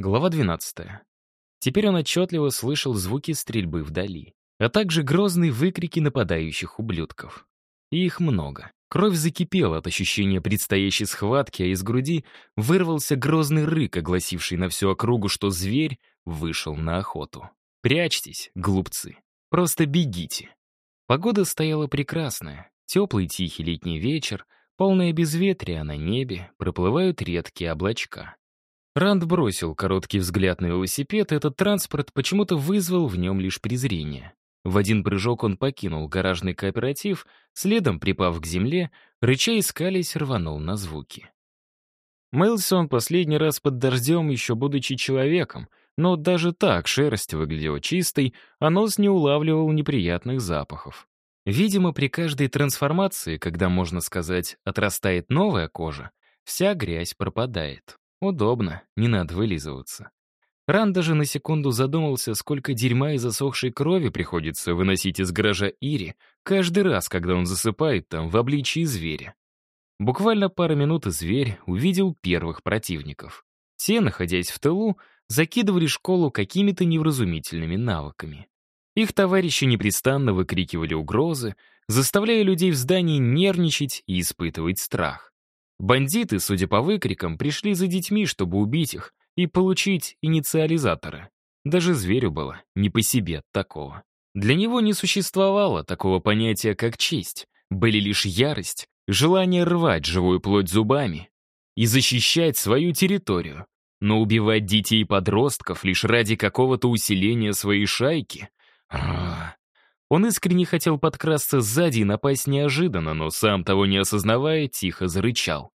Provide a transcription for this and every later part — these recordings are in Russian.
Глава 12. Теперь он отчетливо слышал звуки стрельбы вдали, а также грозные выкрики нападающих ублюдков. И их много. Кровь закипела от ощущения предстоящей схватки, а из груди вырвался грозный рык, огласивший на всю округу, что зверь вышел на охоту. «Прячьтесь, глупцы. Просто бегите». Погода стояла прекрасная. Теплый тихий летний вечер, полное безветрие, а на небе проплывают редкие облачка. Ранд бросил короткий взгляд на велосипед, и этот транспорт почему-то вызвал в нем лишь презрение. В один прыжок он покинул гаражный кооператив, следом, припав к земле, рыча искались, рванул на звуки. Мылся он последний раз под дождем, еще будучи человеком, но даже так шерсть выглядела чистой, а нос не улавливал неприятных запахов. Видимо, при каждой трансформации, когда, можно сказать, отрастает новая кожа, вся грязь пропадает. Удобно, не надо вылизываться. Ран даже на секунду задумался, сколько дерьма и засохшей крови приходится выносить из гаража Ири каждый раз, когда он засыпает там в обличии зверя. Буквально пару минут и зверь увидел первых противников. Те, находясь в тылу, закидывали школу какими-то невразумительными навыками. Их товарищи непрестанно выкрикивали угрозы, заставляя людей в здании нервничать и испытывать страх. Бандиты, судя по выкрикам, пришли за детьми, чтобы убить их и получить инициализаторы. Даже зверю было не по себе такого. Для него не существовало такого понятия, как честь. Были лишь ярость, желание рвать живую плоть зубами и защищать свою территорию. Но убивать детей и подростков лишь ради какого-то усиления своей шайки? Он искренне хотел подкрасться сзади и напасть неожиданно, но сам того не осознавая, тихо зарычал.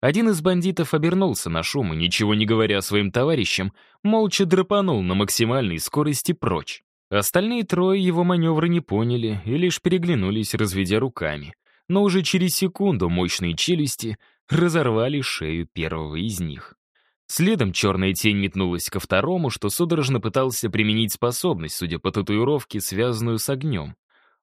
Один из бандитов обернулся на шум и, ничего не говоря своим товарищам, молча драпанул на максимальной скорости прочь. Остальные трое его маневры не поняли и лишь переглянулись, разведя руками. Но уже через секунду мощные челюсти разорвали шею первого из них. Следом черная тень метнулась ко второму, что судорожно пытался применить способность, судя по татуировке, связанную с огнем.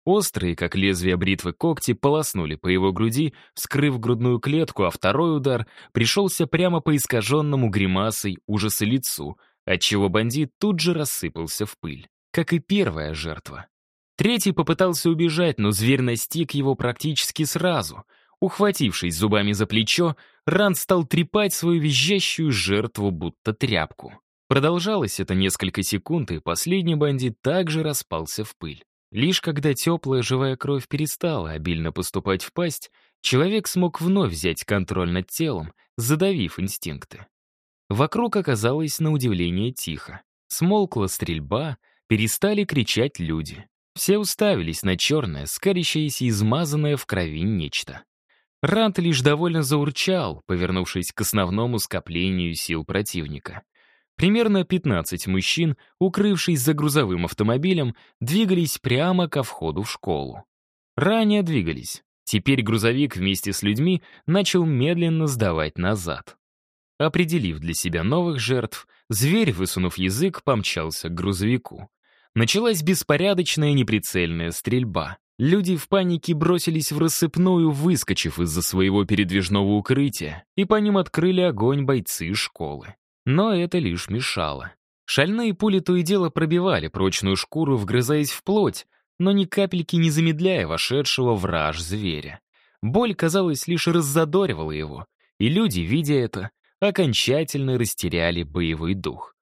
Острые, как лезвие бритвы, когти полоснули по его груди, вскрыв грудную клетку, а второй удар пришелся прямо по искаженному гримасой ужаса лицу, отчего бандит тут же рассыпался в пыль, как и первая жертва. Третий попытался убежать, но зверь настиг его практически сразу — Ухватившись зубами за плечо, Ран стал трепать свою визжащую жертву, будто тряпку. Продолжалось это несколько секунд, и последний бандит также распался в пыль. Лишь когда теплая живая кровь перестала обильно поступать в пасть, человек смог вновь взять контроль над телом, задавив инстинкты. Вокруг оказалось на удивление тихо. Смолкла стрельба, перестали кричать люди. Все уставились на черное, скалящееся измазанное в крови нечто. Рант лишь довольно заурчал, повернувшись к основному скоплению сил противника. Примерно 15 мужчин, укрывшись за грузовым автомобилем, двигались прямо ко входу в школу. Ранее двигались. Теперь грузовик вместе с людьми начал медленно сдавать назад. Определив для себя новых жертв, зверь, высунув язык, помчался к грузовику. Началась беспорядочная неприцельная стрельба. Люди в панике бросились в рассыпную, выскочив из-за своего передвижного укрытия, и по ним открыли огонь бойцы школы. Но это лишь мешало. Шальные пули то и дело пробивали прочную шкуру, вгрызаясь в плоть, но ни капельки не замедляя вошедшего в раж зверя. Боль, казалось, лишь раззадоривала его, и люди, видя это, окончательно растеряли боевой дух.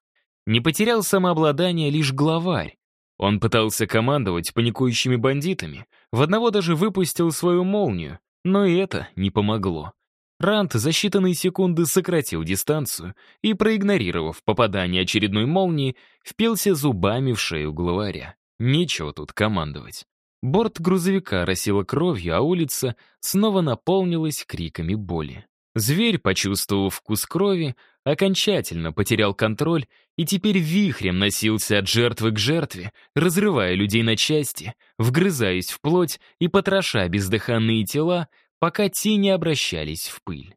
Не потерял самообладание лишь главарь, он пытался командовать паникующими бандитами, в одного даже выпустил свою молнию, но и это не помогло. Рант за считанные секунды сократил дистанцию и, проигнорировав попадание очередной молнии, впился зубами в шею главаря. Нечего тут командовать. Борт грузовика росила кровью, а улица снова наполнилась криками боли. Зверь, почувствовав вкус крови, окончательно потерял контроль и теперь вихрем носился от жертвы к жертве, разрывая людей на части, вгрызаясь в плоть и потроша бездыханные тела, пока те не обращались в пыль.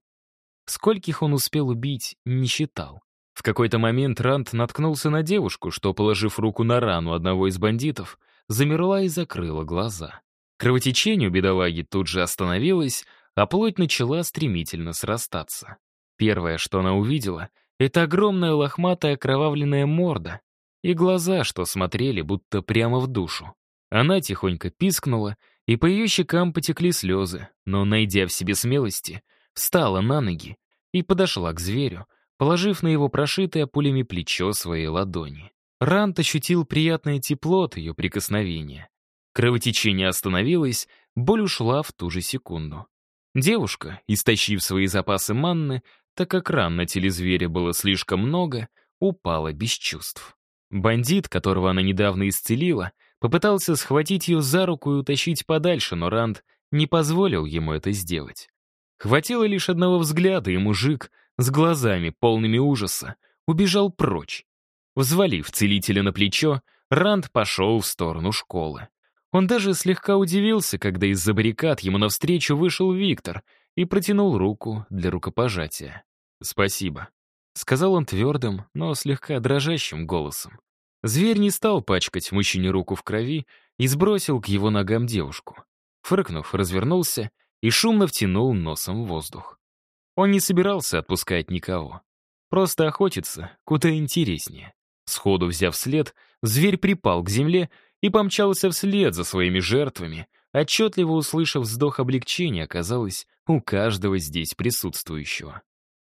Скольких он успел убить, не считал. В какой-то момент Рант наткнулся на девушку, что, положив руку на рану одного из бандитов, замерла и закрыла глаза. Кровотечение у бедолаги тут же остановилось, а плоть начала стремительно срастаться. Первое, что она увидела, Это огромная лохматая окровавленная морда и глаза, что смотрели будто прямо в душу. Она тихонько пискнула, и по ее щекам потекли слезы, но, найдя в себе смелости, встала на ноги и подошла к зверю, положив на его прошитое пулями плечо своей ладони. Рант ощутил приятное тепло от ее прикосновения. Кровотечение остановилось, боль ушла в ту же секунду. Девушка, истощив свои запасы манны, так как ран на теле зверя было слишком много, упала без чувств. Бандит, которого она недавно исцелила, попытался схватить ее за руку и утащить подальше, но Ранд не позволил ему это сделать. Хватило лишь одного взгляда, и мужик с глазами, полными ужаса, убежал прочь. Взвалив целителя на плечо, Ранд пошел в сторону школы. Он даже слегка удивился, когда из-за баррикад ему навстречу вышел Виктор и протянул руку для рукопожатия. «Спасибо», — сказал он твердым, но слегка дрожащим голосом. Зверь не стал пачкать мужчине руку в крови и сбросил к его ногам девушку. Фыркнув, развернулся и шумно втянул носом воздух. Он не собирался отпускать никого. Просто охотиться куда интереснее. Сходу взяв след, зверь припал к земле и помчался вслед за своими жертвами, отчетливо услышав вздох облегчения, оказалось, у каждого здесь присутствующего.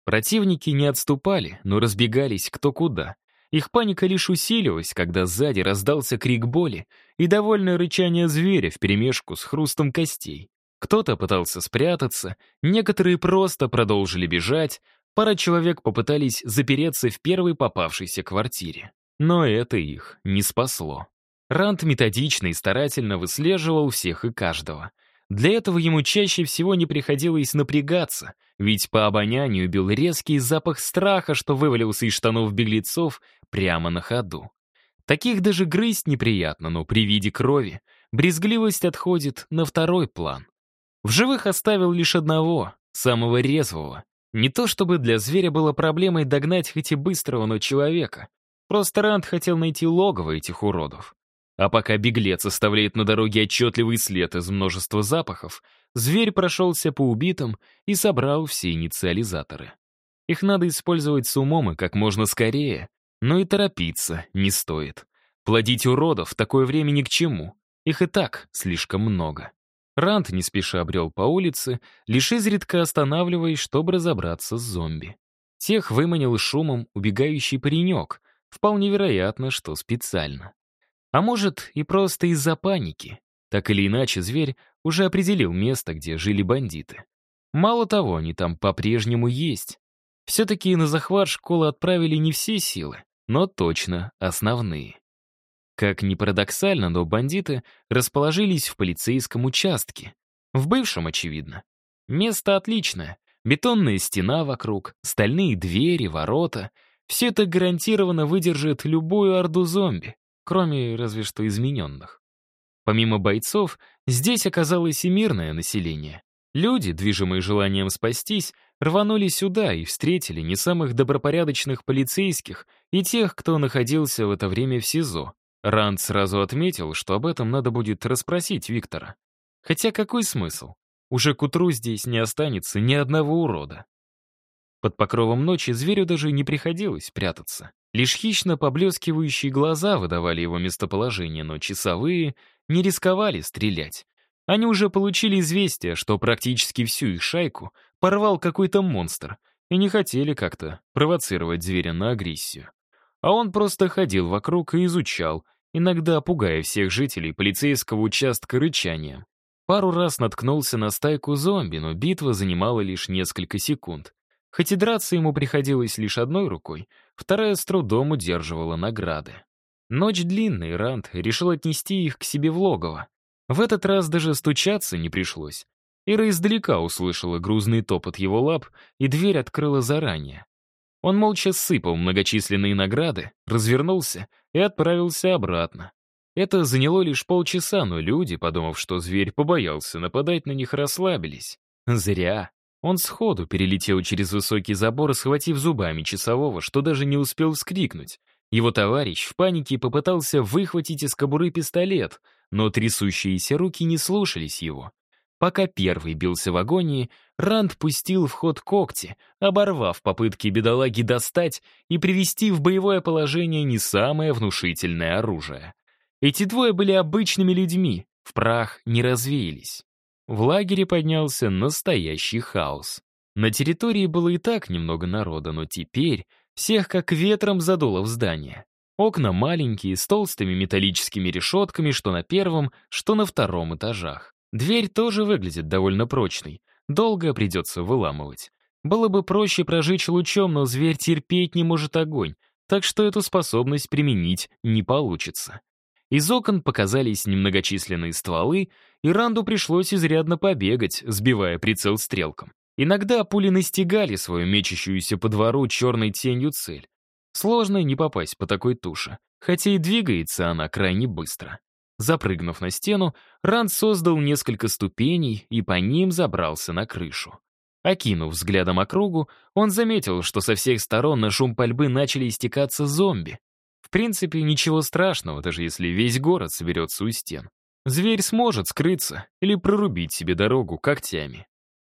Противники не отступали, но разбегались кто куда. Их паника лишь усилилась, когда сзади раздался крик боли и довольное рычание зверя вперемешку с хрустом костей. Кто-то пытался спрятаться, некоторые просто продолжили бежать, пара человек попытались запереться в первой попавшейся квартире. Но это их не спасло. Рант методично и старательно выслеживал всех и каждого. Для этого ему чаще всего не приходилось напрягаться, ведь по обонянию бил резкий запах страха, что вывалился из штанов беглецов прямо на ходу. Таких даже грызть неприятно, но при виде крови брезгливость отходит на второй план. В живых оставил лишь одного, самого резвого. Не то чтобы для зверя было проблемой догнать хоть и быстрого, но человека. Просто Ранд хотел найти логово этих уродов. А пока беглец оставляет на дороге отчетливый след из множества запахов, зверь прошелся по убитым и собрал все инициализаторы. Их надо использовать с умом и как можно скорее, но и торопиться не стоит. Плодить уродов в такое время ни к чему. Их и так слишком много. Рант не спеша обрел по улице, лишь изредка останавливаясь, чтобы разобраться с зомби. Тех выманил шумом убегающий паренек, вполне вероятно, что специально. А может, и просто из-за паники. Так или иначе, зверь уже определил место, где жили бандиты. Мало того, они там по-прежнему есть. Все-таки на захват школы отправили не все силы, но точно основные. Как ни парадоксально, но бандиты расположились в полицейском участке. В бывшем, очевидно. Место отличное. Бетонная стена вокруг, стальные двери, ворота. Все это гарантированно выдержит любую орду зомби, кроме разве что измененных. Помимо бойцов, здесь оказалось и мирное население. Люди, движимые желанием спастись, рванули сюда и встретили не самых добропорядочных полицейских и тех, кто находился в это время в СИЗО. Ранд сразу отметил, что об этом надо будет расспросить Виктора. Хотя какой смысл? Уже к утру здесь не останется ни одного урода. Под покровом ночи зверю даже не приходилось прятаться. Лишь хищно поблескивающие глаза выдавали его местоположение, но часовые не рисковали стрелять. Они уже получили известие, что практически всю их шайку порвал какой-то монстр, и не хотели как-то провоцировать зверя на агрессию. А он просто ходил вокруг и изучал, иногда пугая всех жителей полицейского участка рычанием. Пару раз наткнулся на стайку зомби, но битва занимала лишь несколько секунд. Хоть и драться ему приходилось лишь одной рукой, вторая с трудом удерживала награды. Ночь длинная, Ранд решил отнести их к себе в логово. В этот раз даже стучаться не пришлось. Ира издалека услышала грузный топот его лап, и дверь открыла заранее. Он молча сыпал многочисленные награды, развернулся и отправился обратно. Это заняло лишь полчаса, но люди, подумав, что зверь побоялся нападать на них, расслабились. Зря. Он сходу перелетел через высокий забор, схватив зубами часового, что даже не успел вскрикнуть. Его товарищ в панике попытался выхватить из кобуры пистолет, но трясущиеся руки не слушались его. Пока первый бился в агонии, Ранд пустил в ход когти, оборвав попытки бедолаги достать и привести в боевое положение не самое внушительное оружие. Эти двое были обычными людьми, в прах не развеялись. В лагере поднялся настоящий хаос. На территории было и так немного народа, но теперь всех как ветром задуло в здание. Окна маленькие, с толстыми металлическими решетками, что на первом, что на втором этажах. Дверь тоже выглядит довольно прочной. Долго придется выламывать. Было бы проще прожечь лучом, но зверь терпеть не может огонь, так что эту способность применить не получится. Из окон показались немногочисленные стволы, и Ранду пришлось изрядно побегать, сбивая прицел стрелком. Иногда пули настигали свою мечущуюся по двору черной тенью цель. Сложно не попасть по такой туше, хотя и двигается она крайне быстро. Запрыгнув на стену, Ранд создал несколько ступеней и по ним забрался на крышу. Окинув взглядом округу, он заметил, что со всех сторон на шум пальбы начали истекаться зомби. Принципе, ничего страшного, даже если весь город соберется у стен. Зверь сможет скрыться или прорубить себе дорогу когтями.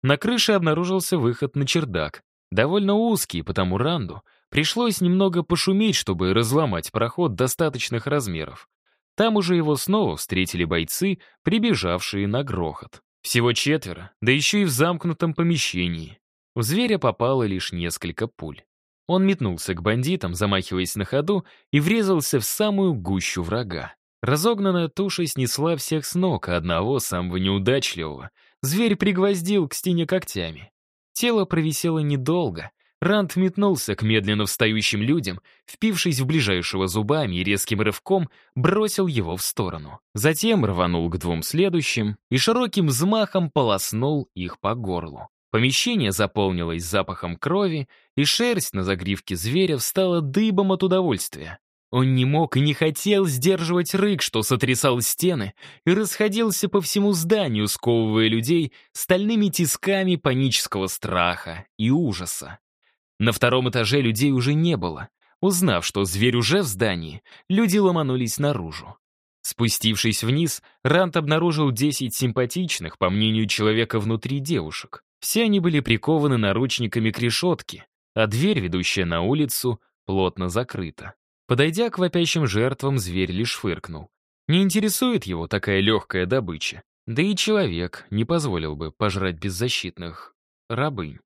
На крыше обнаружился выход на чердак. Довольно узкий, потому Ранду пришлось немного пошуметь, чтобы разломать проход достаточных размеров. Там уже его снова встретили бойцы, прибежавшие на грохот. Всего четверо, да еще и в замкнутом помещении. В зверя попало лишь несколько пуль. Он метнулся к бандитам, замахиваясь на ходу, и врезался в самую гущу врага. Разогнанная туша снесла всех с ног, а одного, самого неудачливого, Зверь пригвоздил к стене когтями. Тело провисело недолго. Рант метнулся к медленно встающим людям, впившись в ближайшего зубами и резким рывком бросил его в сторону. Затем рванул к двум следующим и широким взмахом полоснул их по горлу. Помещение заполнилось запахом крови, и шерсть на загривке зверя встала дыбом от удовольствия. Он не мог и не хотел сдерживать рык, что сотрясал стены, и расходился по всему зданию, сковывая людей стальными тисками панического страха и ужаса. На втором этаже людей уже не было. Узнав, что зверь уже в здании, люди ломанулись наружу. Спустившись вниз, Рант обнаружил 10 симпатичных, по мнению человека, внутри девушек. Все они были прикованы наручниками к решетке, а дверь, ведущая на улицу, плотно закрыта. Подойдя к вопящим жертвам, зверь лишь фыркнул. Не интересует его такая легкая добыча. Да и человек не позволил бы пожрать беззащитных рабынь.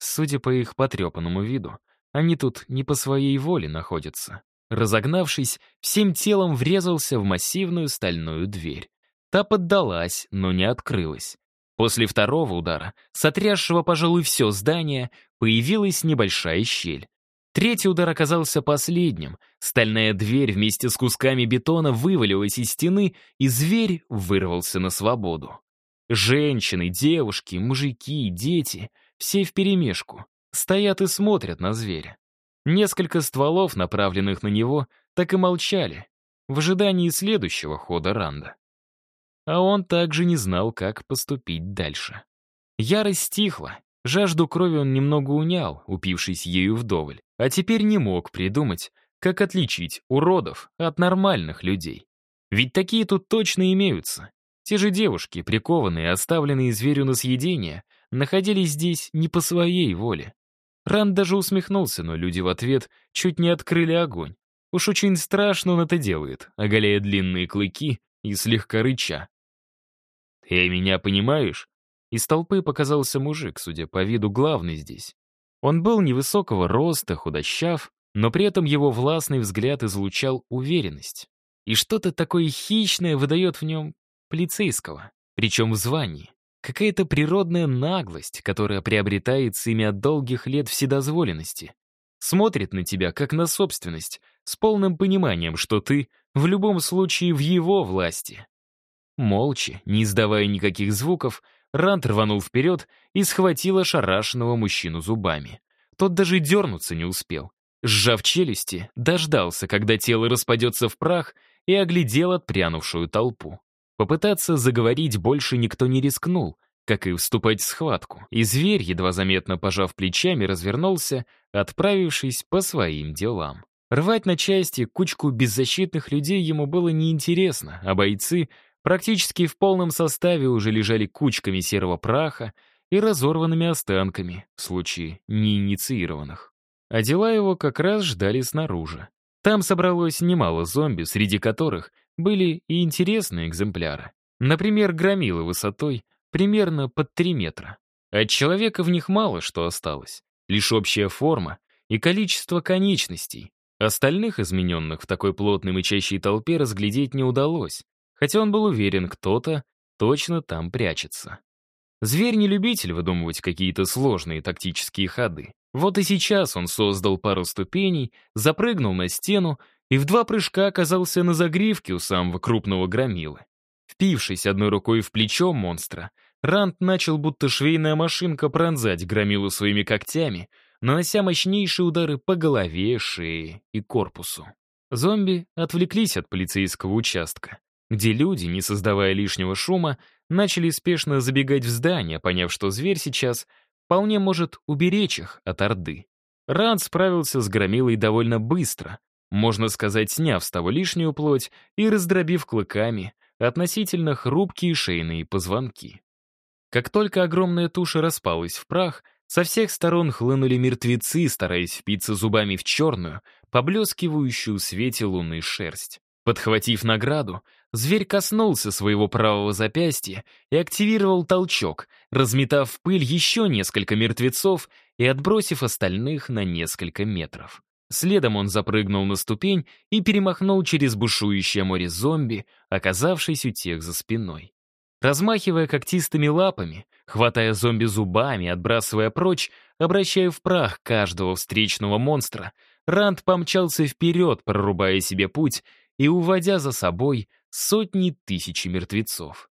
Судя по их потрепанному виду, они тут не по своей воле находятся. Разогнавшись, всем телом врезался в массивную стальную дверь. Та поддалась, но не открылась. После второго удара, сотрясшего, пожалуй, все здание, появилась небольшая щель. Третий удар оказался последним. Стальная дверь вместе с кусками бетона вывалилась из стены, и зверь вырвался на свободу. Женщины, девушки, мужики, дети — все вперемешку. Стоят и смотрят на зверя. Несколько стволов, направленных на него, так и молчали, в ожидании следующего хода Ранда. А он также не знал, как поступить дальше. Ярость стихла, Жажду крови он немного унял, упившись ею вдоволь, а теперь не мог придумать, как отличить уродов от нормальных людей. Ведь такие тут точно имеются. Те же девушки, прикованные, оставленные зверю на съедение, находились здесь не по своей воле. Ранд даже усмехнулся, но люди в ответ чуть не открыли огонь. Уж очень страшно он это делает, оголяя длинные клыки и слегка рыча. «Ты меня понимаешь?» Из толпы показался мужик, судя по виду, главный здесь. Он был невысокого роста, худощав, но при этом его властный взгляд излучал уверенность. И что-то такое хищное выдает в нем полицейского, причем в звании. Какая-то природная наглость, которая приобретается ими от долгих лет вседозволенности. Смотрит на тебя, как на собственность, с полным пониманием, что ты в любом случае в его власти. Молча, не издавая никаких звуков, Рант рванул вперед и схватил ошарашенного мужчину зубами. Тот даже дернуться не успел. Сжав челюсти, дождался, когда тело распадется в прах, и оглядел отпрянувшую толпу. Попытаться заговорить больше никто не рискнул, как и вступать в схватку, и зверь, едва заметно пожав плечами, развернулся, отправившись по своим делам. Рвать на части кучку беззащитных людей ему было неинтересно, а бойцы Практически в полном составе уже лежали кучками серого праха, и разорванными останками, в случае неинициированных. А дела его как раз ждали снаружи. Там собралось немало зомби, среди которых были и интересные экземпляры. Например, громилы высотой примерно под 3 метра. От человека в них мало что осталось, лишь общая форма и количество конечностей. Остальных измененных в такой плотной мычащей толпе разглядеть не удалось, хотя он был уверен, кто-то точно там прячется. Зверь не любитель выдумывать какие-то сложные тактические ходы. Вот и сейчас он создал пару ступеней, запрыгнул на стену и в два прыжка оказался на загривке у самого крупного громилы. Впившись одной рукой в плечо монстра, Ранд начал будто швейная машинка пронзать громилу своими когтями, нанося мощнейшие удары по голове, шее и корпусу. Зомби отвлеклись от полицейского участка, где люди, не создавая лишнего шума, начали спешно забегать в здание, поняв, что зверь сейчас вполне может уберечь их от Орды. Ранд справился с громилой довольно быстро, можно сказать, сняв с того лишнюю плоть и раздробив клыками относительно хрупкие шейные позвонки. Как только огромная туша распалась в прах, со всех сторон хлынули мертвецы, стараясь впиться зубами в черную, поблескивающую в свете лунной шерсть. Подхватив награду, зверь коснулся своего правого запястья и активировал толчок, разметав в пыль еще несколько мертвецов и отбросив остальных на несколько метров. Следом он запрыгнул на ступень и перемахнул через бушующее море зомби, оказавшись у тех за спиной. Размахивая когтистыми лапами, хватая зомби зубами, отбрасывая прочь, обращая в прах каждого встречного монстра, Ранд помчался вперед, прорубая себе путь и уводя за собой сотни тысяч мертвецов.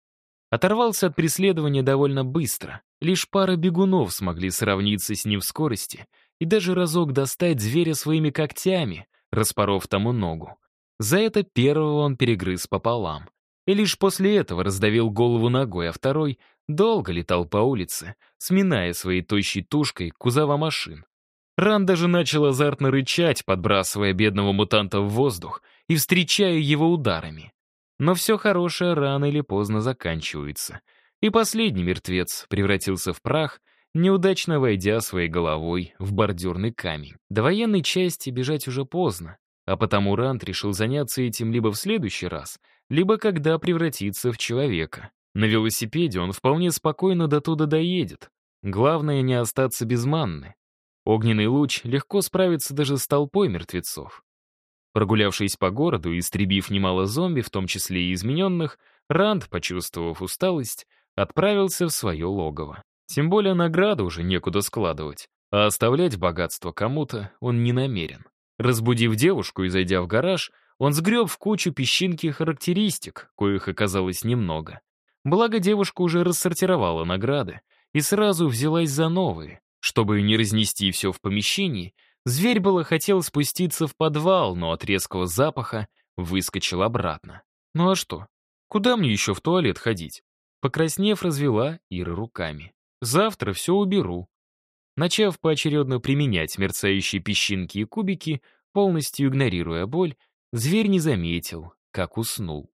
Оторвался от преследования довольно быстро. Лишь пара бегунов смогли сравниться с ним в скорости и даже разок достать зверя своими когтями, распоров тому ногу. За это первого он перегрыз пополам и лишь после этого раздавил голову ногой, а второй долго летал по улице, сминая своей тощей тушкой кузова машин. Ран даже начал азартно рычать, подбрасывая бедного мутанта в воздух и встречая его ударами. Но все хорошее рано или поздно заканчивается. И последний мертвец превратился в прах, неудачно войдя своей головой в бордюрный камень. До военной части бежать уже поздно, а потому Рант решил заняться этим либо в следующий раз — либо когда превратится в человека. На велосипеде он вполне спокойно до туда доедет. Главное не остаться без манны. Огненный луч легко справится даже с толпой мертвецов. Прогулявшись по городу истребив немало зомби, в том числе и измененных, Ранд, почувствовав усталость, отправился в свое логово. Тем более награду уже некуда складывать, а оставлять богатство кому-то он не намерен. Разбудив девушку и зайдя в гараж, он сгреб в кучу песчинки характеристик, коих оказалось немного. Благо девушка уже рассортировала награды и сразу взялась за новые. Чтобы не разнести все в помещении, зверь было хотел спуститься в подвал, но от резкого запаха выскочил обратно. Ну а что? Куда мне еще в туалет ходить? Покраснев, развела Ира руками. Завтра все уберу. Начав поочередно применять мерцающие песчинки и кубики, полностью игнорируя боль, Зверь не заметил, как уснул.